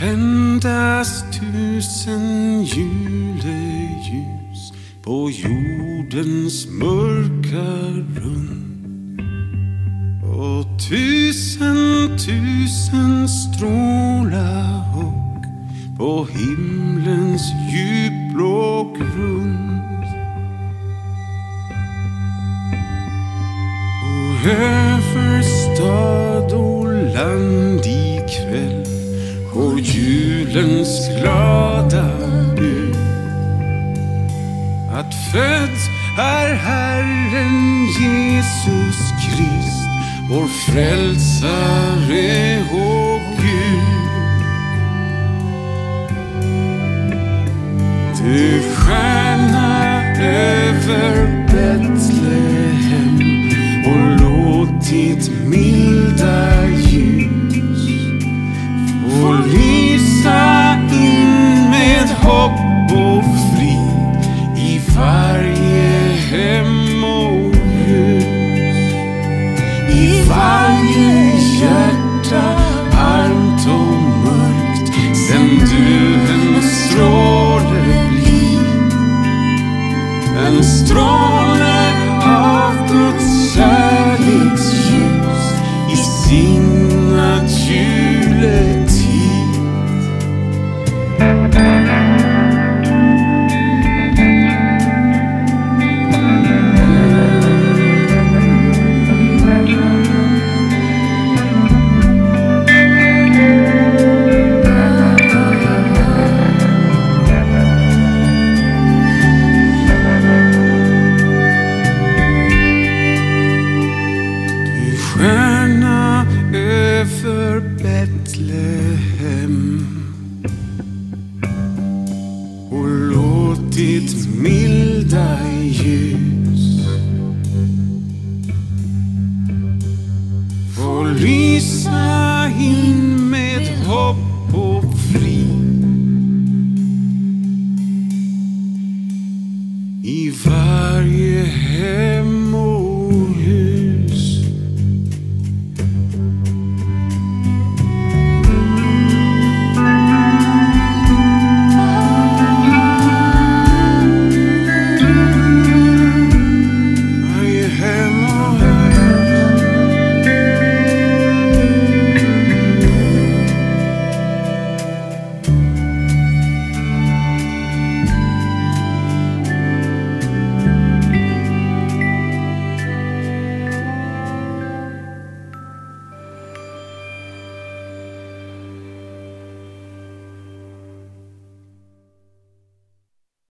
tändas tusen juleljus på jordens mörka rund. Och tusen, tusen stråla och på himlens djupblå grund. Och född är Herren Jesus Krist, vår frälsare och En stråle av Guds kärleksljus i sinnet ljus. Betlehem och låt ditt milda ljus få lysa in med hopp och frid i varje hem.